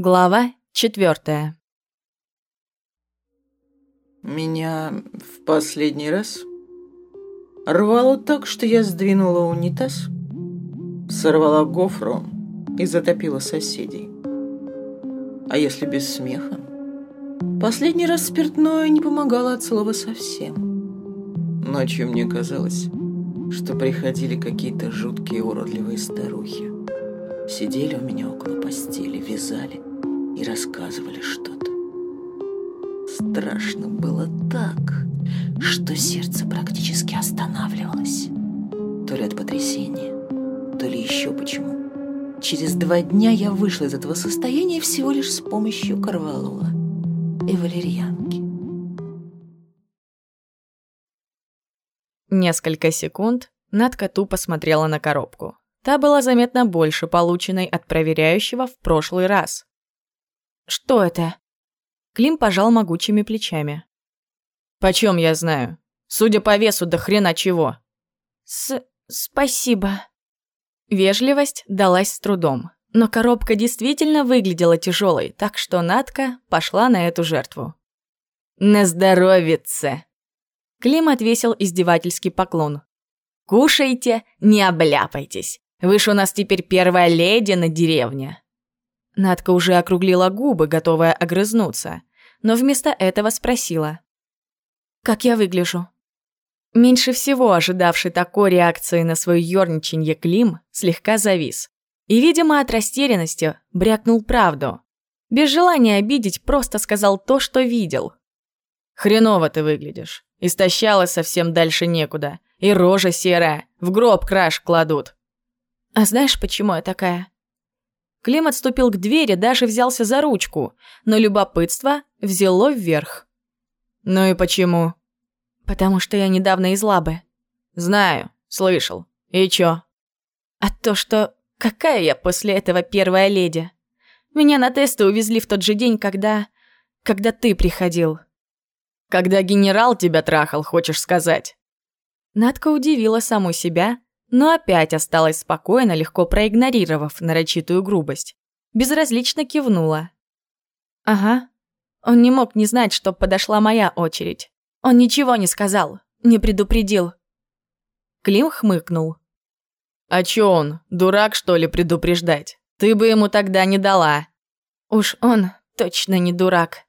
Глава четвертая. Меня в последний раз рвало так, что я сдвинула унитаз, сорвала гофру и затопила соседей. А если без смеха? Последний раз спиртное не помогало от слова совсем. Ночью мне казалось, что приходили какие-то жуткие уродливые старухи. Сидели у меня около постели, вязали и рассказывали что-то. Страшно было так, что сердце практически останавливалось. То ли от потрясения, то ли еще почему. Через два дня я вышла из этого состояния всего лишь с помощью корвалола и валерьянки. Несколько секунд Надка тупо смотрела на коробку. Та была заметно больше полученной от проверяющего в прошлый раз. «Что это?» Клим пожал могучими плечами. «Почем я знаю? Судя по весу, до хрена чего». «С... спасибо». Вежливость далась с трудом, но коробка действительно выглядела тяжелой, так что Натка пошла на эту жертву. «На здоровице!» Клим отвесил издевательский поклон. «Кушайте, не обляпайтесь. Вы ж у нас теперь первая леди на деревне». Надка уже округлила губы, готовая огрызнуться, но вместо этого спросила. «Как я выгляжу?» Меньше всего ожидавший такой реакции на свое ёрничанье Клим слегка завис. И, видимо, от растерянности брякнул правду. Без желания обидеть, просто сказал то, что видел. «Хреново ты выглядишь. Истощала совсем дальше некуда. И рожа серая. В гроб краш кладут». «А знаешь, почему я такая?» Клим отступил к двери, даже взялся за ручку, но любопытство взяло вверх. «Ну и почему?» «Потому что я недавно из лабы». «Знаю, слышал. И чё?» «А то, что... Какая я после этого первая леди? Меня на тесты увезли в тот же день, когда... Когда ты приходил». «Когда генерал тебя трахал, хочешь сказать?» Надка удивила саму себя, но опять осталась спокойно, легко проигнорировав нарочитую грубость. Безразлично кивнула. «Ага. Он не мог не знать, что подошла моя очередь. Он ничего не сказал, не предупредил». Клим хмыкнул. «А чё он, дурак, что ли, предупреждать? Ты бы ему тогда не дала». «Уж он точно не дурак».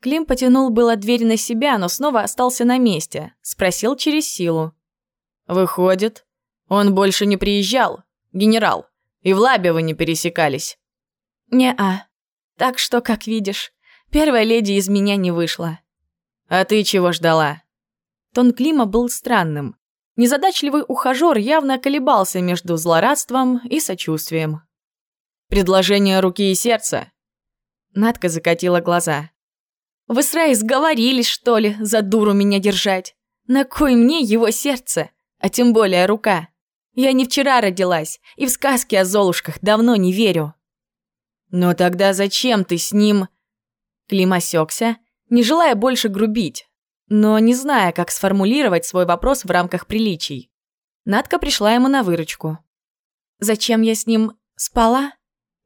Клим потянул было дверь на себя, но снова остался на месте. Спросил через силу. «Выходит, он больше не приезжал, генерал, и в лабе вы не пересекались. Не-а. Так что, как видишь, первая леди из меня не вышла. А ты чего ждала? Тон Клима был странным. Незадачливый ухажёр явно колебался между злорадством и сочувствием. «Предложение руки и сердца?» Надка закатила глаза. «Вы с Рай сговорились, что ли, за дуру меня держать? На кой мне его сердце, а тем более рука?» Я не вчера родилась, и в сказки о золушках давно не верю. Но тогда зачем ты с ним? Клим осекся, не желая больше грубить, но не зная, как сформулировать свой вопрос в рамках приличий. Надка пришла ему на выручку. Зачем я с ним спала?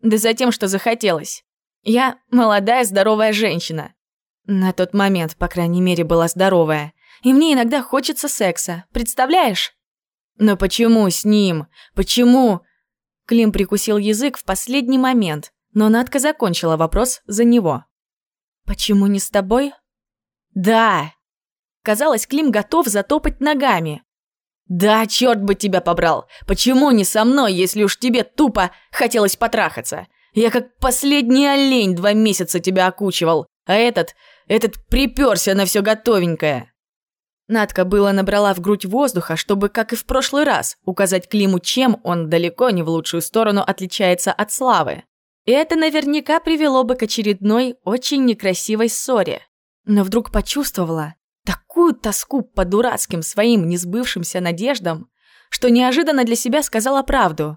Да за тем, что захотелось. Я молодая, здоровая женщина. На тот момент, по крайней мере, была здоровая. И мне иногда хочется секса, представляешь? «Но почему с ним? Почему?» Клим прикусил язык в последний момент, но Надка закончила вопрос за него. «Почему не с тобой?» «Да!» Казалось, Клим готов затопать ногами. «Да, черт бы тебя побрал! Почему не со мной, если уж тебе тупо хотелось потрахаться? Я как последний олень два месяца тебя окучивал, а этот, этот приперся на все готовенькое!» Надка было набрала в грудь воздуха, чтобы, как и в прошлый раз, указать Климу, чем он далеко не в лучшую сторону отличается от Славы. И это наверняка привело бы к очередной очень некрасивой ссоре. Но вдруг почувствовала такую тоску по дурацким своим несбывшимся надеждам, что неожиданно для себя сказала правду.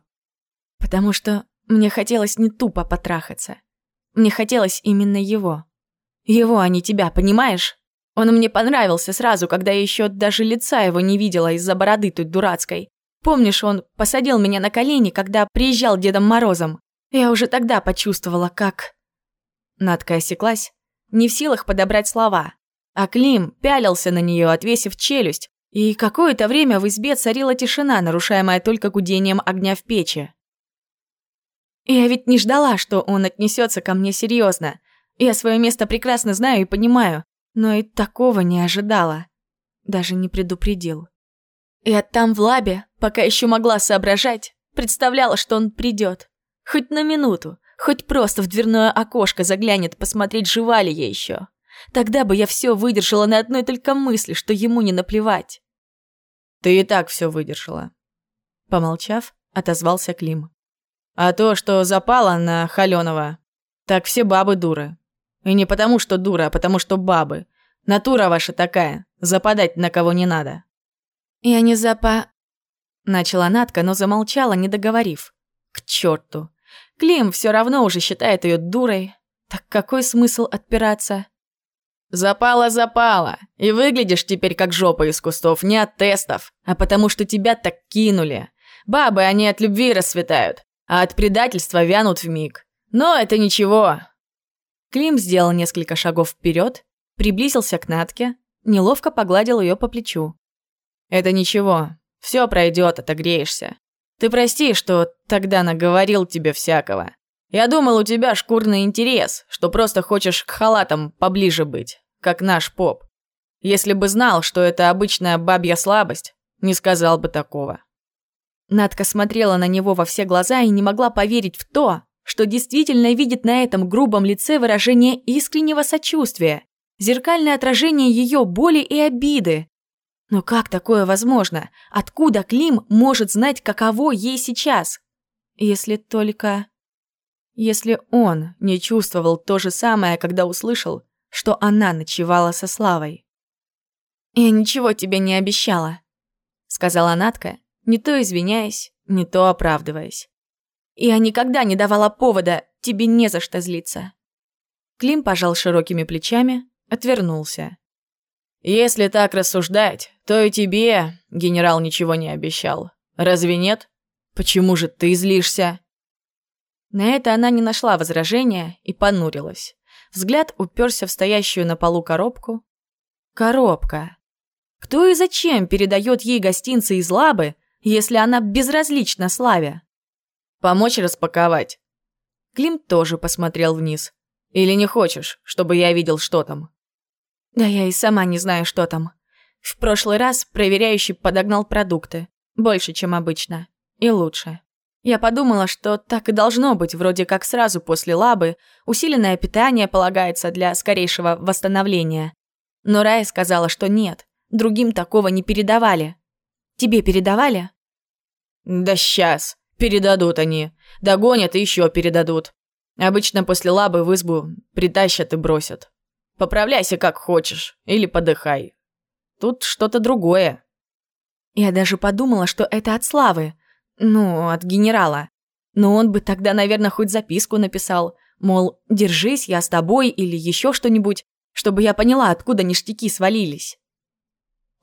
Потому что мне хотелось не тупо потрахаться. Мне хотелось именно его. Его, а не тебя, понимаешь? Он мне понравился сразу, когда я еще даже лица его не видела из-за бороды той дурацкой. Помнишь, он посадил меня на колени, когда приезжал Дедом Морозом? Я уже тогда почувствовала, как... Надка осеклась, не в силах подобрать слова. А Клим пялился на нее, отвесив челюсть, и какое-то время в избе царила тишина, нарушаемая только гудением огня в печи. Я ведь не ждала, что он отнесется ко мне серьезно. Я свое место прекрасно знаю и понимаю, но и такого не ожидала. Даже не предупредил. Я там в лабе, пока еще могла соображать, представляла, что он придет. Хоть на минуту, хоть просто в дверное окошко заглянет посмотреть, жива ли я еще. Тогда бы я все выдержала на одной только мысли, что ему не наплевать. Ты и так все выдержала. Помолчав, отозвался Клим. А то, что запала на Холенова, так все бабы дуры. И не потому, что дура, а потому, что бабы. Натура ваша такая, западать на кого не надо. Я не запа... Начала Натка, но замолчала, не договорив. К черту. Клим все равно уже считает ее дурой. Так какой смысл отпираться? Запала, запала. И выглядишь теперь как жопа из кустов, не от тестов, а потому что тебя так кинули. Бабы, они от любви расцветают, а от предательства вянут в миг. Но это ничего. Клим сделал несколько шагов вперед, приблизился к Натке, неловко погладил ее по плечу. Это ничего, все пройдет, отогреешься. Ты прости, что тогда наговорил тебе всякого. Я думал, у тебя шкурный интерес, что просто хочешь к халатам поближе быть, как наш поп. Если бы знал, что это обычная бабья слабость, не сказал бы такого. Надка смотрела на него во все глаза и не могла поверить в то, что действительно видит на этом грубом лице выражение искреннего сочувствия, зеркальное отражение ее боли и обиды. Но как такое возможно? Откуда Клим может знать, каково ей сейчас? Если только... Если он не чувствовал то же самое, когда услышал, что она ночевала со Славой. «Я ничего тебе не обещала», — сказала Натка, не то извиняясь, не то оправдываясь. «Я никогда не давала повода, тебе не за что злиться». Клим пожал широкими плечами, отвернулся. «Если так рассуждать, то и тебе генерал ничего не обещал. Разве нет? Почему же ты злишься?» На это она не нашла возражения и понурилась. Взгляд уперся в стоящую на полу коробку. Коробка. Кто и зачем передает ей гостинцы из лабы, если она безразлична Славе? Помочь распаковать? Клим тоже посмотрел вниз. Или не хочешь, чтобы я видел, что там? Да я и сама не знаю, что там. В прошлый раз проверяющий подогнал продукты. Больше, чем обычно. И лучше. Я подумала, что так и должно быть, вроде как сразу после лабы усиленное питание полагается для скорейшего восстановления. Но Рая сказала, что нет, другим такого не передавали. Тебе передавали? Да сейчас, передадут они. Догонят и еще передадут. Обычно после лабы в избу притащат и бросят. Поправляйся как хочешь, или подыхай. Тут что-то другое. Я даже подумала, что это от Славы, ну, от генерала. Но он бы тогда, наверное, хоть записку написал, мол, держись, я с тобой или еще что-нибудь, чтобы я поняла, откуда ништяки свалились.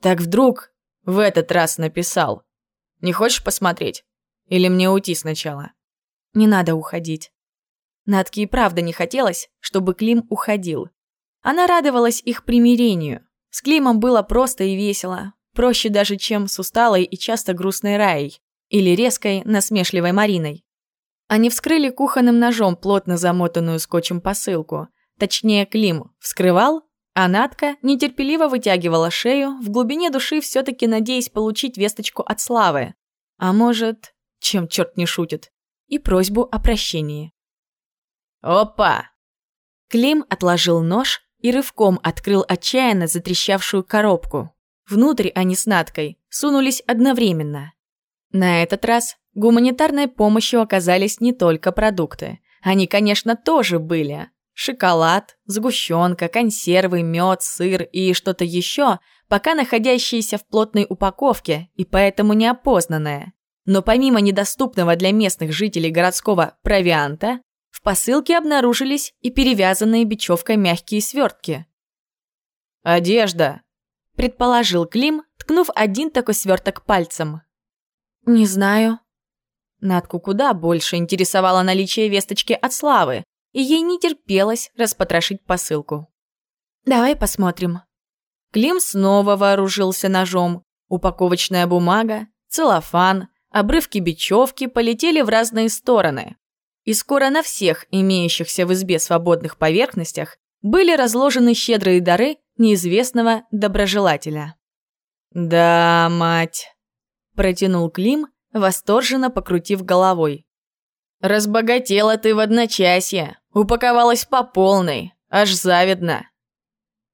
Так вдруг в этот раз написал. Не хочешь посмотреть? Или мне уйти сначала? Не надо уходить. Натке и правда не хотелось, чтобы Клим уходил. Она радовалась их примирению. С Климом было просто и весело. Проще даже, чем с усталой и часто грустной Раей или резкой, насмешливой Мариной. Они вскрыли кухонным ножом плотно замотанную скотчем посылку. Точнее, Клим вскрывал, а Натка нетерпеливо вытягивала шею, в глубине души все таки надеясь получить весточку от Славы. А может, чем черт не шутит, и просьбу о прощении. «Опа!» Клим отложил нож и рывком открыл отчаянно затрещавшую коробку. Внутрь они с Наткой сунулись одновременно. На этот раз гуманитарной помощью оказались не только продукты. Они, конечно, тоже были. Шоколад, сгущенка, консервы, мед, сыр и что-то еще, пока находящиеся в плотной упаковке и поэтому неопознанное. Но помимо недоступного для местных жителей городского провианта, в посылке обнаружились и перевязанные бечевкой мягкие свертки. «Одежда», – предположил Клим, ткнув один такой сверток пальцем. «Не знаю». Натку куда больше интересовало наличие весточки от Славы, и ей не терпелось распотрошить посылку. «Давай посмотрим». Клим снова вооружился ножом. Упаковочная бумага, целлофан, обрывки бечевки полетели в разные стороны. И скоро на всех имеющихся в избе свободных поверхностях были разложены щедрые дары неизвестного доброжелателя. «Да, мать!» – протянул Клим, восторженно покрутив головой. «Разбогатела ты в одночасье, упаковалась по полной, аж завидно!»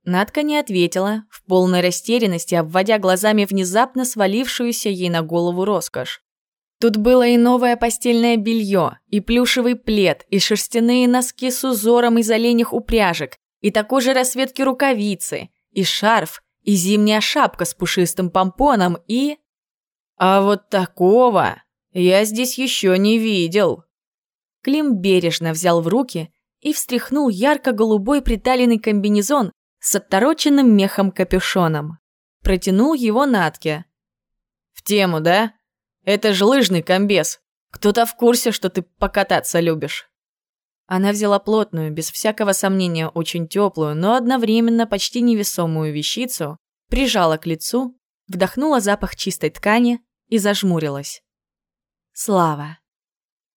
Надка не ответила, в полной растерянности обводя глазами внезапно свалившуюся ей на голову роскошь. Тут было и новое постельное белье, и плюшевый плед, и шерстяные носки с узором из оленях упряжек, и такой же расцветки рукавицы, и шарф, и зимняя шапка с пушистым помпоном, и... А вот такого я здесь еще не видел. Клим бережно взял в руки и встряхнул ярко-голубой приталенный комбинезон с оттороченным мехом капюшоном. Протянул его Натке. «В тему, да? Это же лыжный комбез. Кто-то в курсе, что ты покататься любишь». Она взяла плотную, без всякого сомнения очень теплую, но одновременно почти невесомую вещицу, прижала к лицу, вдохнула запах чистой ткани и зажмурилась. Слава.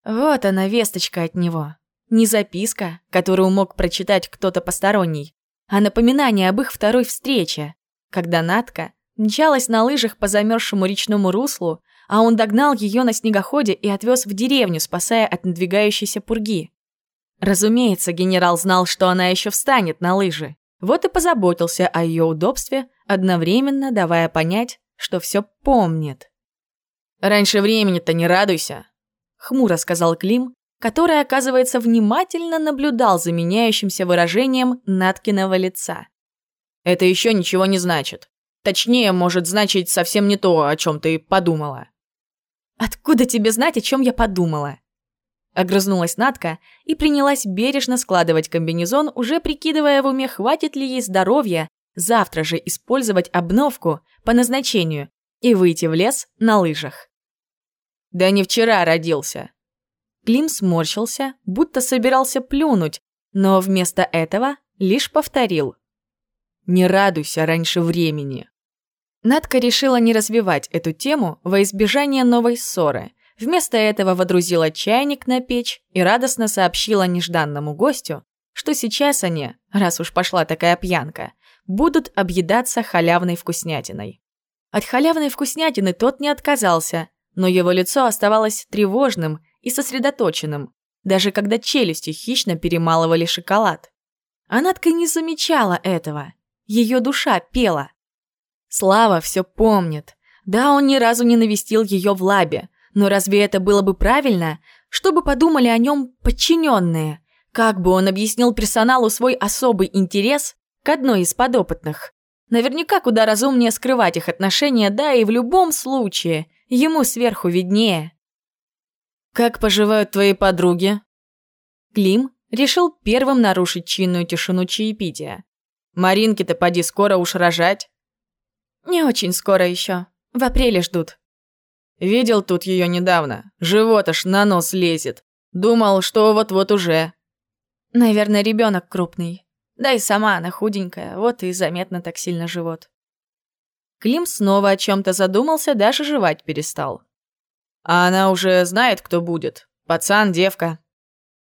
Вот она, весточка от него. Не записка, которую мог прочитать кто-то посторонний, а напоминание об их второй встрече, когда Натка мчалась на лыжах по замерзшему речному руслу, а он догнал ее на снегоходе и отвез в деревню, спасая от надвигающейся пурги. Разумеется, генерал знал, что она еще встанет на лыжи. Вот и позаботился о ее удобстве, одновременно давая понять, что все помнит. «Раньше времени-то не радуйся», — хмуро сказал Клим, который, оказывается, внимательно наблюдал за меняющимся выражением Наткиного лица. «Это еще ничего не значит. Точнее, может значить совсем не то, о чем ты подумала». «Откуда тебе знать, о чем я подумала?» Огрызнулась Натка и принялась бережно складывать комбинезон, уже прикидывая в уме, хватит ли ей здоровья завтра же использовать обновку по назначению и выйти в лес на лыжах. «Да не вчера родился», Клим сморщился, будто собирался плюнуть, но вместо этого лишь повторил. «Не радуйся раньше времени». Надка решила не развивать эту тему во избежание новой ссоры. Вместо этого водрузила чайник на печь и радостно сообщила нежданному гостю, что сейчас они, раз уж пошла такая пьянка, будут объедаться халявной вкуснятиной. От халявной вкуснятины тот не отказался, но его лицо оставалось тревожным и сосредоточенным, даже когда челюсти хищно перемалывали шоколад. Анатка не замечала этого. Ее душа пела. Слава все помнит. Да, он ни разу не навестил ее в лабе, но разве это было бы правильно? Чтобы подумали о нем подчиненные? Как бы он объяснил персоналу свой особый интерес к одной из подопытных? Наверняка куда разумнее скрывать их отношения, да и в любом случае, ему сверху виднее. «Как поживают твои подруги?» Клим решил первым нарушить чинную тишину чаепития. «Маринке-то поди скоро уж рожать». «Не очень скоро еще. В апреле ждут». «Видел тут ее недавно. Живот аж на нос лезет. Думал, что вот-вот уже». «Наверное, ребенок крупный. Да и сама она худенькая, вот и заметно так сильно живот». Клим снова о чем-то задумался, даже жевать перестал. А она уже знает, кто будет? Пацан, девка?»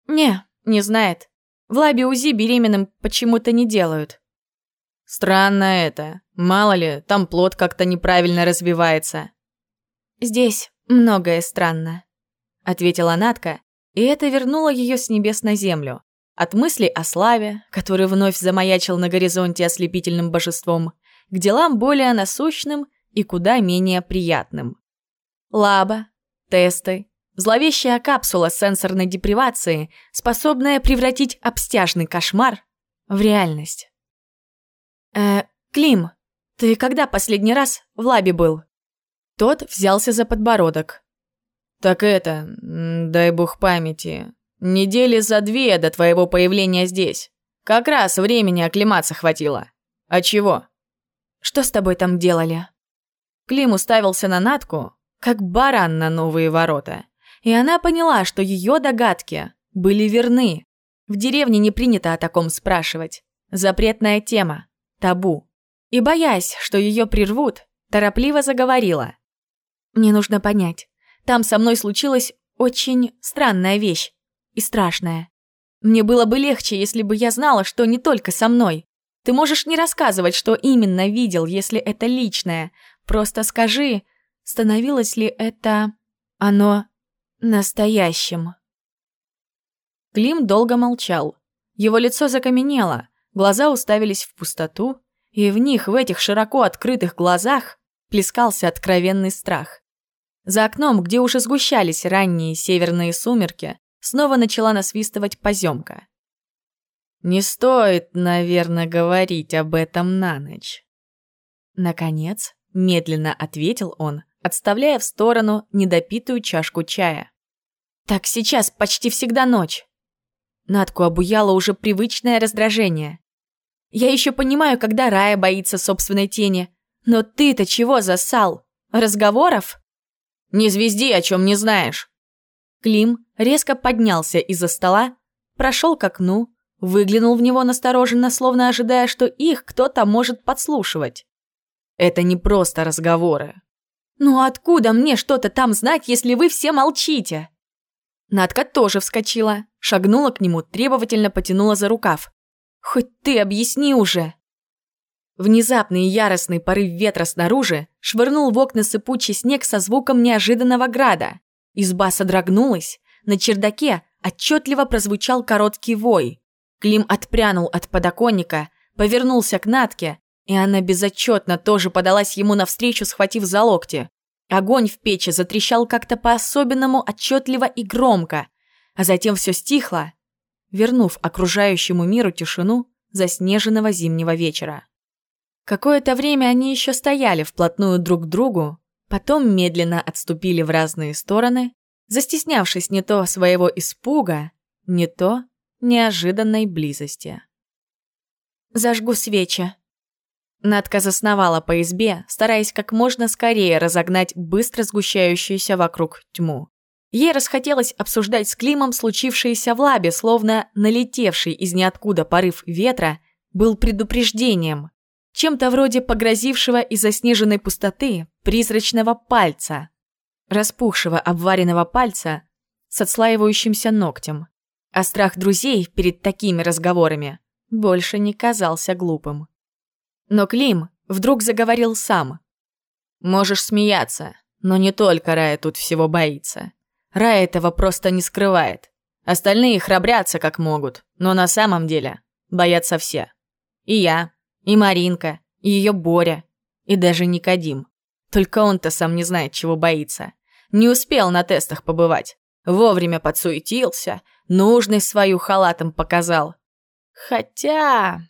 «Не, не знает. В лабе УЗИ беременным почему-то не делают». «Странно это. Мало ли, там плод как-то неправильно развивается». «Здесь многое странно», — ответила Натка, и это вернуло ее с небес на землю. От мыслей о славе, который вновь замаячил на горизонте ослепительным божеством, к делам более насущным и куда менее приятным. Лаба, Тесты. Зловещая капсула сенсорной депривации, способная превратить обстяжный кошмар в реальность. «Э, Клим, ты когда последний раз в лабе был?» Тот взялся за подбородок. «Так это, дай бог памяти, недели за две до твоего появления здесь. Как раз времени оклематься хватило. А чего?» «Что с тобой там делали?» Клим уставился на Натку, как баран на новые ворота. И она поняла, что ее догадки были верны. В деревне не принято о таком спрашивать. Запретная тема. Табу. И боясь, что ее прервут, торопливо заговорила. «Мне нужно понять. Там со мной случилась очень странная вещь. И страшная. Мне было бы легче, если бы я знала, что не только со мной. Ты можешь не рассказывать, что именно видел, если это личное. Просто скажи, становилось ли это... оно настоящим?» Клим долго молчал. Его лицо закаменело, глаза уставились в пустоту, и в них, в этих широко открытых глазах, плескался откровенный страх. За окном, где уже сгущались ранние северные сумерки, снова начала насвистывать поземка. «Не стоит, наверное, говорить об этом на ночь». Наконец, медленно ответил он, отставляя в сторону недопитую чашку чая. «Так сейчас почти всегда ночь. Надку обуяло уже привычное раздражение. Я еще понимаю, когда Рая боится собственной тени. Но ты-то чего засал? Разговоров? Не звезди, о чем не знаешь. Клим резко поднялся из-за стола, прошел к окну, выглянул в него настороженно, словно ожидая, что их кто-то может подслушивать. Это не просто разговоры. «Ну откуда мне что-то там знать, если вы все молчите?» Надка тоже вскочила, шагнула к нему, требовательно потянула за рукав. «Хоть ты объясни уже!» Внезапный яростный порыв ветра снаружи швырнул в окна сыпучий снег со звуком неожиданного града. Изба содрогнулась, на чердаке отчетливо прозвучал короткий вой. Клим отпрянул от подоконника, повернулся к Натке, и она безотчетно тоже подалась ему навстречу, схватив за локти. Огонь в печи затрещал как-то по-особенному отчетливо и громко, а затем все стихло, вернув окружающему миру тишину заснеженного зимнего вечера. Какое-то время они еще стояли вплотную друг к другу, потом медленно отступили в разные стороны, застеснявшись не то своего испуга, не то неожиданной близости. «Зажгу свечи», Надка засновала по избе, стараясь как можно скорее разогнать быстро сгущающуюся вокруг тьму. Ей расхотелось обсуждать с Климом случившееся в лабе, словно налетевший из ниоткуда порыв ветра был предупреждением, чем-то вроде погрозившего из заснеженной пустоты призрачного пальца, распухшего обваренного пальца с отслаивающимся ногтем. А страх друзей перед такими разговорами больше не казался глупым. Но Клим вдруг заговорил сам. «Можешь смеяться, но не только Рая тут всего боится. Рая этого просто не скрывает. Остальные храбрятся как могут, но на самом деле боятся все. И я, и Маринка, и ее Боря, и даже Никодим. Только он-то сам не знает, чего боится. Не успел на тестах побывать. Вовремя подсуетился, нужность свою халатом показал. Хотя...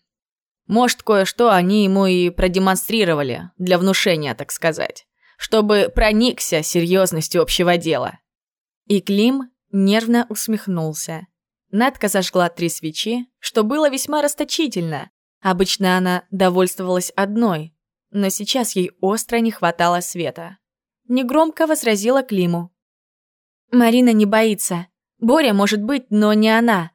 Может, кое-что они ему и продемонстрировали, для внушения, так сказать, чтобы проникся серьезностью общего дела. И Клим нервно усмехнулся. Надка зажгла три свечи, что было весьма расточительно. Обычно она довольствовалась одной, но сейчас ей остро не хватало света. Негромко возразила Климу. «Марина не боится. Боря может быть, но не она».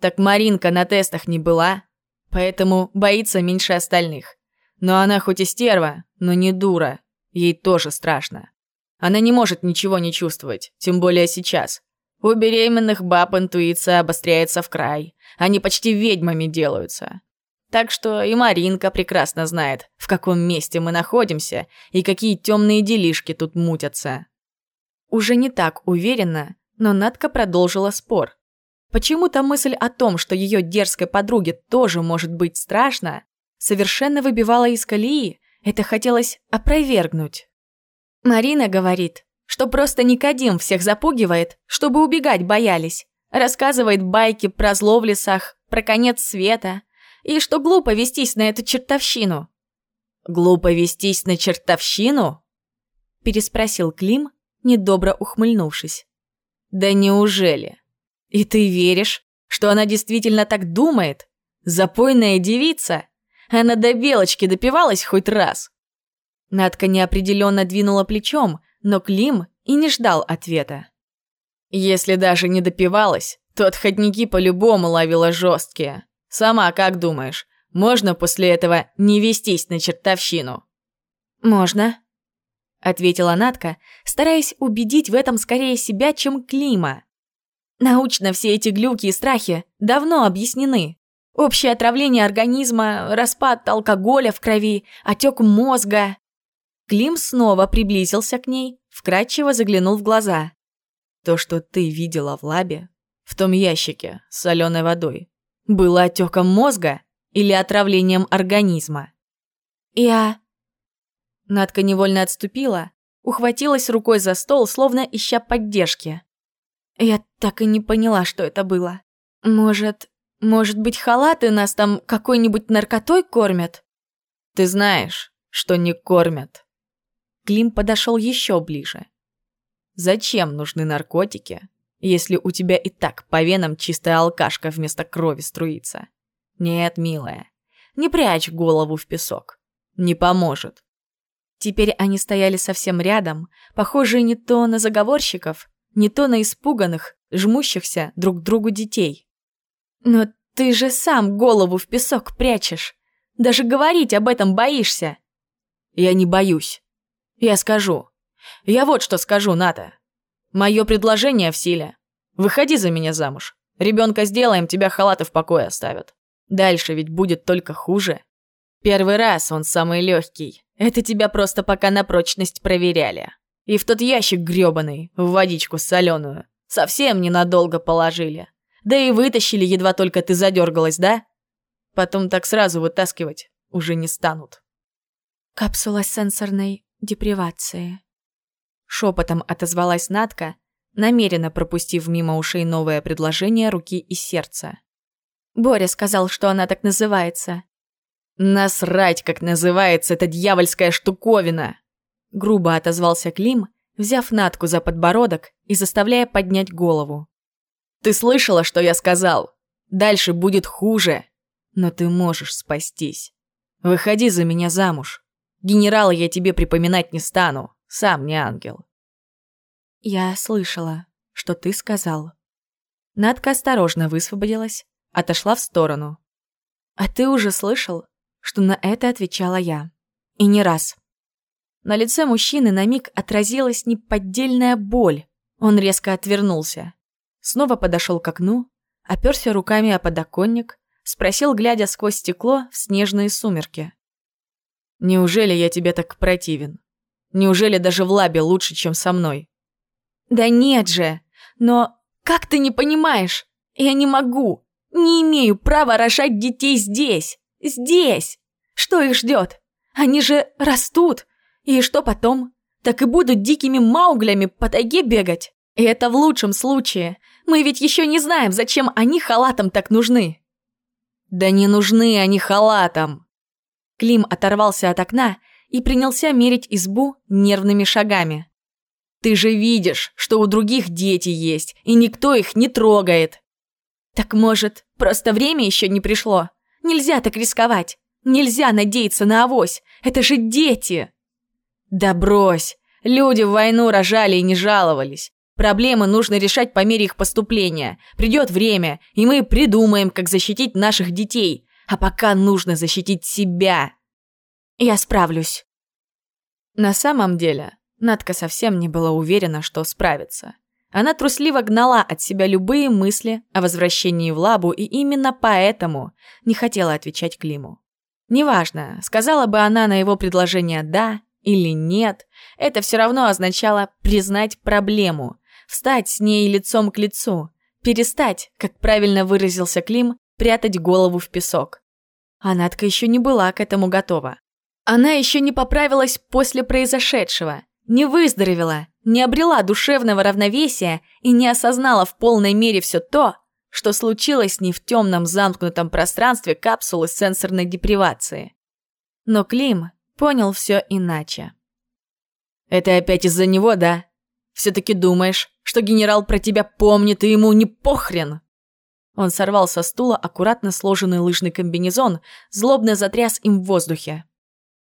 «Так Маринка на тестах не была», поэтому боится меньше остальных. Но она хоть и стерва, но не дура. Ей тоже страшно. Она не может ничего не чувствовать, тем более сейчас. У беременных баб интуиция обостряется в край. Они почти ведьмами делаются. Так что и Маринка прекрасно знает, в каком месте мы находимся и какие темные делишки тут мутятся. Уже не так уверенно, но Надка продолжила спор. Почему-то мысль о том, что ее дерзкой подруге тоже может быть страшно, совершенно выбивала из колеи, это хотелось опровергнуть. Марина говорит, что просто Никодим всех запугивает, чтобы убегать боялись. Рассказывает байки про зло в лесах, про конец света, и что глупо вестись на эту чертовщину. «Глупо вестись на чертовщину?» переспросил Клим, недобро ухмыльнувшись. «Да неужели?» И ты веришь, что она действительно так думает? Запойная девица? Она до белочки допивалась хоть раз. Надка неопределенно двинула плечом, но Клим и не ждал ответа. Если даже не допивалась, то отходники по-любому ловила жесткие. Сама как думаешь, можно после этого не вестись на чертовщину?» «Можно», — ответила Натка, стараясь убедить в этом скорее себя, чем Клима. «Научно все эти глюки и страхи давно объяснены. Общее отравление организма, распад алкоголя в крови, отек мозга». Клим снова приблизился к ней, вкрадчиво заглянул в глаза. «То, что ты видела в лабе, в том ящике с соленой водой, было отеком мозга или отравлением организма?» «Я...» Надка невольно отступила, ухватилась рукой за стол, словно ища поддержки. Я так и не поняла, что это было. Может, может быть, халаты нас там какой-нибудь наркотой кормят? Ты знаешь, что не кормят. Клим подошел еще ближе. Зачем нужны наркотики, если у тебя и так по венам чистая алкашка вместо крови струится? Нет, милая, не прячь голову в песок. Не поможет. Теперь они стояли совсем рядом, похожие не то на заговорщиков, не то на испуганных, жмущихся друг к другу детей. «Но ты же сам голову в песок прячешь. Даже говорить об этом боишься». «Я не боюсь. Я скажу. Я вот что скажу, Ната. Мое предложение в силе. Выходи за меня замуж. Ребенка сделаем, тебя халаты в покое оставят. Дальше ведь будет только хуже. Первый раз он самый легкий. Это тебя просто пока на прочность проверяли. И в тот ящик грёбаный, в водичку соленую, совсем ненадолго положили. Да и вытащили, едва только ты задергалась, да? Потом так сразу вытаскивать уже не станут. Капсула сенсорной депривации. Шепотом отозвалась Натка, намеренно пропустив мимо ушей новое предложение руки и сердца. Боря сказал, что она так называется. «Насрать, как называется эта дьявольская штуковина!» Грубо отозвался Клим, взяв Натку за подбородок и заставляя поднять голову. «Ты слышала, что я сказал? Дальше будет хуже. Но ты можешь спастись. Выходи за меня замуж. Генерала я тебе припоминать не стану, сам не ангел». «Я слышала, что ты сказал». Надка осторожно высвободилась, отошла в сторону. «А ты уже слышал, что на это отвечала я. И не раз. На лице мужчины на миг отразилась неподдельная боль. Он резко отвернулся. Снова подошел к окну, оперся руками о подоконник, спросил, глядя сквозь стекло в снежные сумерки. «Неужели я тебе так противен? Неужели даже в лабе лучше, чем со мной?» «Да нет же! Но как ты не понимаешь? Я не могу, не имею права рожать детей здесь!» Здесь! Что их ждет? Они же растут. И что потом? Так и будут дикими мауглями по тайге бегать. И это в лучшем случае. Мы ведь еще не знаем, зачем они халатам так нужны. Да не нужны они халатам. Клим оторвался от окна и принялся мерить избу нервными шагами. Ты же видишь, что у других дети есть, и никто их не трогает. Так может, просто время еще не пришло? Нельзя так рисковать. Нельзя надеяться на авось. Это же дети. Да брось. Люди в войну рожали и не жаловались. Проблемы нужно решать по мере их поступления. Придет время, и мы придумаем, как защитить наших детей. А пока нужно защитить себя. Я справлюсь. На самом деле, Надка совсем не была уверена, что справится. Она трусливо гнала от себя любые мысли о возвращении в лабу и именно поэтому не хотела отвечать Климу. Неважно, сказала бы она на его предложение «да» или «нет», это все равно означало признать проблему, встать с ней лицом к лицу, перестать, как правильно выразился Клим, прятать голову в песок. А Надка еще не была к этому готова. Она еще не поправилась после произошедшего, не выздоровела, не обрела душевного равновесия и не осознала в полной мере все то, что случилось с ней в темном замкнутом пространстве капсулы сенсорной депривации. Но Клим понял все иначе. «Это опять из-за него, да? Все-таки думаешь, что генерал про тебя помнит и ему не похрен?» Он сорвал со стула аккуратно сложенный лыжный комбинезон, злобно затряс им в воздухе.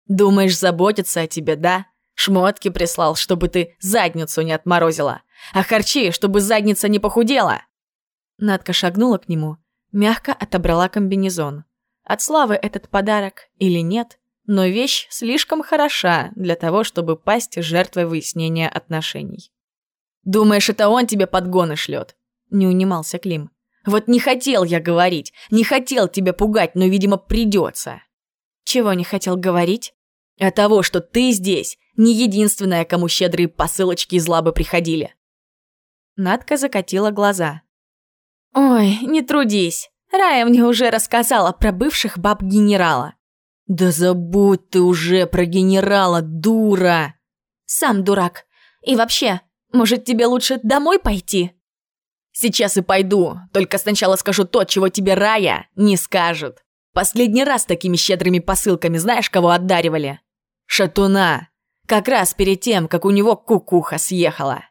«Думаешь, заботиться о тебе, да? Шмотки прислал, чтобы ты задницу не отморозила. А харчи, чтобы задница не похудела!» Надка шагнула к нему, мягко отобрала комбинезон. От Славы этот подарок или нет, но вещь слишком хороша для того, чтобы пасть жертвой выяснения отношений. «Думаешь, это он тебе подгоны шлет?» – не унимался Клим. «Вот не хотел я говорить, не хотел тебя пугать, но, видимо, придется». «Чего не хотел говорить?» «А того, что ты здесь, не единственная, кому щедрые посылочки из лабы приходили». Надка закатила глаза. «Ой, не трудись. Рая мне уже рассказала про бывших баб генерала». «Да забудь ты уже про генерала, дура!» «Сам дурак. И вообще, может, тебе лучше домой пойти?» «Сейчас и пойду, только сначала скажу то, чего тебе Рая не скажет. Последний раз такими щедрыми посылками знаешь, кого отдаривали? Шатуна. Как раз перед тем, как у него кукуха съехала».